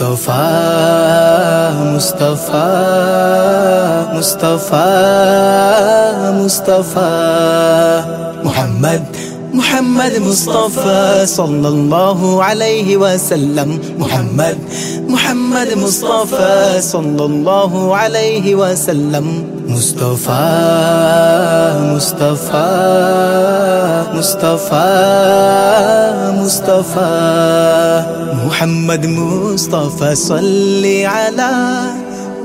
مصطفى مصطفى مصطفى مصطفى. محمد محمد مصطفى صلى الله عليه وسلم. محمد محمد مصطفى صلى الله عليه وسلم. مصطفى مصطفى مصطفى مصطفى. মোহাম্মদ মুস্তফা, সাল্লি আলা।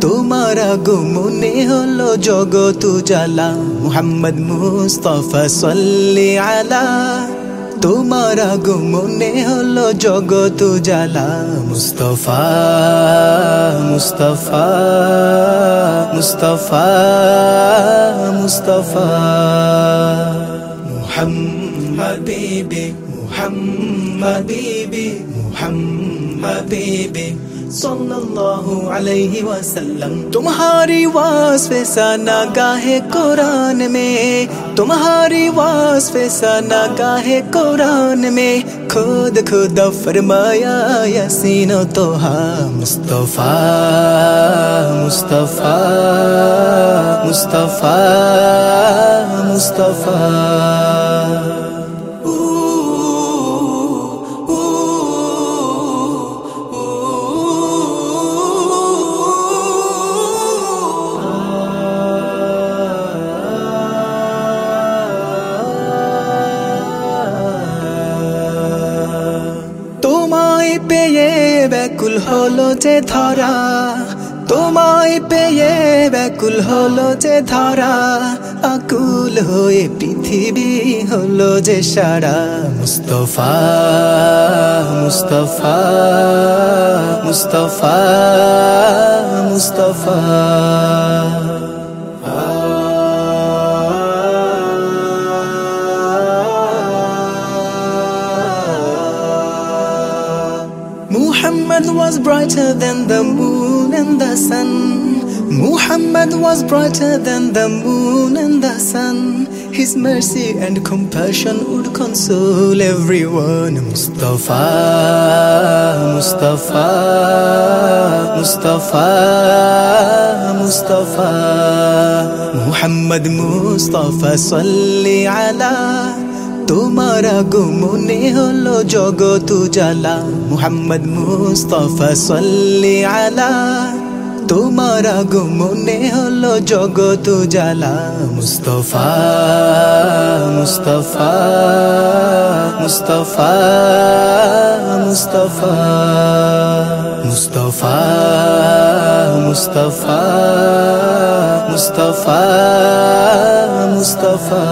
তোমার আগমনে হলো জগৎ তুজালা মোহাম্মদ মুস্তফা, সাল্লি আলা। তোমার আগমনে হলো জগৎ উজালা। মুস্তফা মুস্তফা মুস্তফা মুস্তফা। মুহাম্মদ হাবিবে Muhammadibi Muhammadibi सल्लल्लाहु अलैहि वसल्लम तुम्हारी वास्फे सना गाहे कुरान में, तुम्हारी वास्फे सना गाहे कुरान में, खुद खुद फरमाया, यसीनो तो हा मुस्तफ़ा मुस्तफ़ा मुस्तफ़ा मुस्तफ़ा। পেয়ে ব্যাকুল হলো যে ধরা। তোমায় পেয়ে ব্যাকুল হলো যে ধরা। আকুল হয়ে পৃথিবী হলো যে সারা। Mustafa Mustafa Mustafa Mustafa. Muhammad was brighter than the moon and the sun. Muhammad was brighter than the moon and the sun. His mercy and compassion would console everyone. Mustafa, Mustafa, Mustafa, Mustafa. Muhammad Mustafa, salli ala. তোমার আগমনে হলো জগত জালা মুহাম্মদ মুস্তফা সাল্লি আলা। তোমার আগমনে হলো জগত জালা মুস্তফা মুস্তফা মুস্তফা মুস্তফা মুস্তফা মুস্তফা মুস্তফা মুস্তফা।